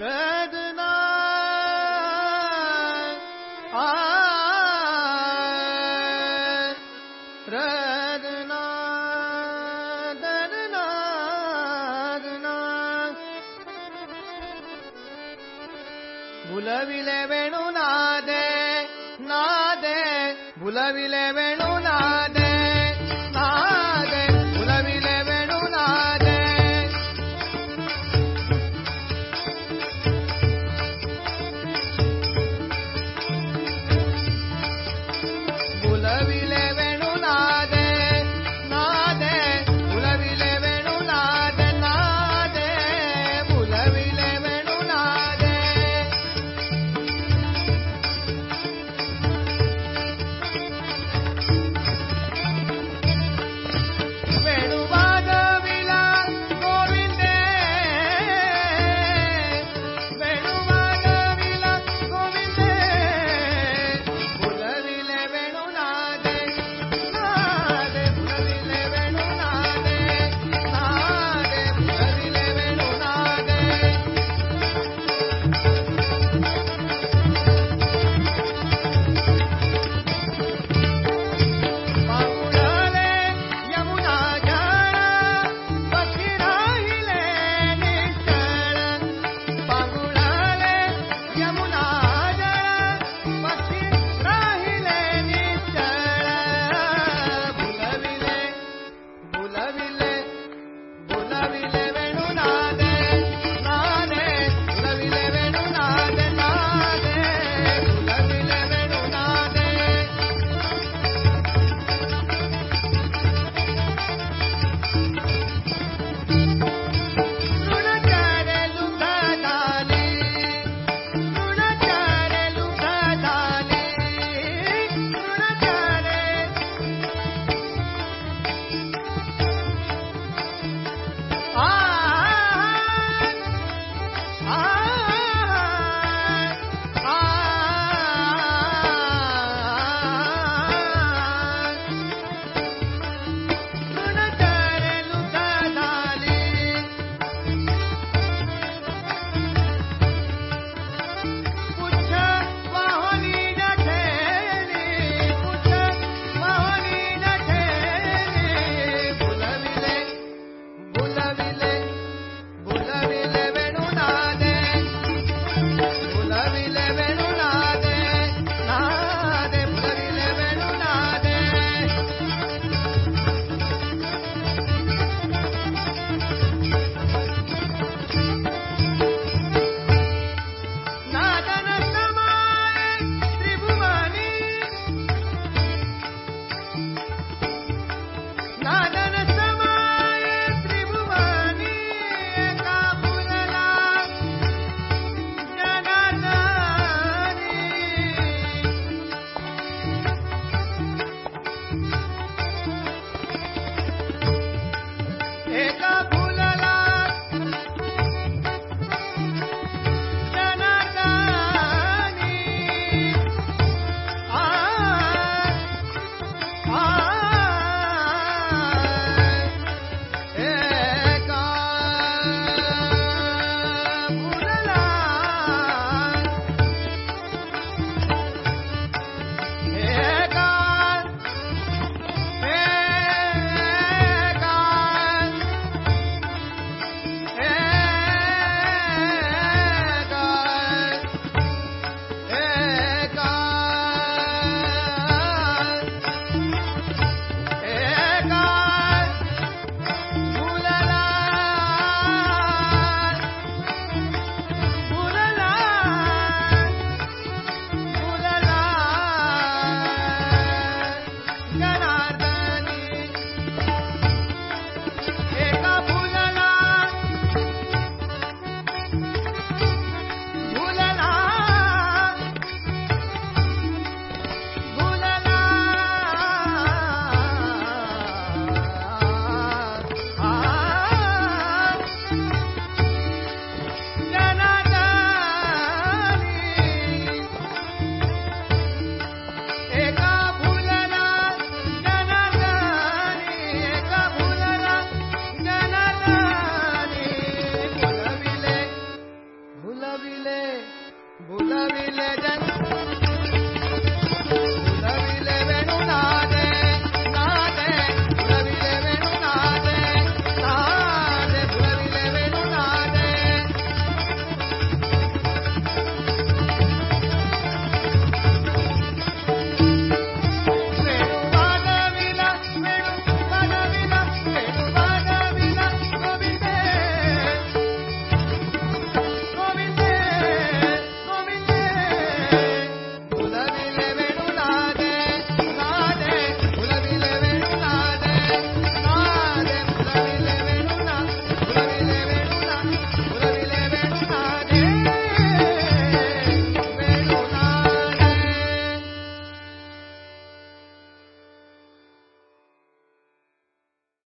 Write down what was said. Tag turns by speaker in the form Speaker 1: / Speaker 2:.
Speaker 1: वेदना आ रदना दरना दना बुलविले वेणु बुलाविले बुलाविले जन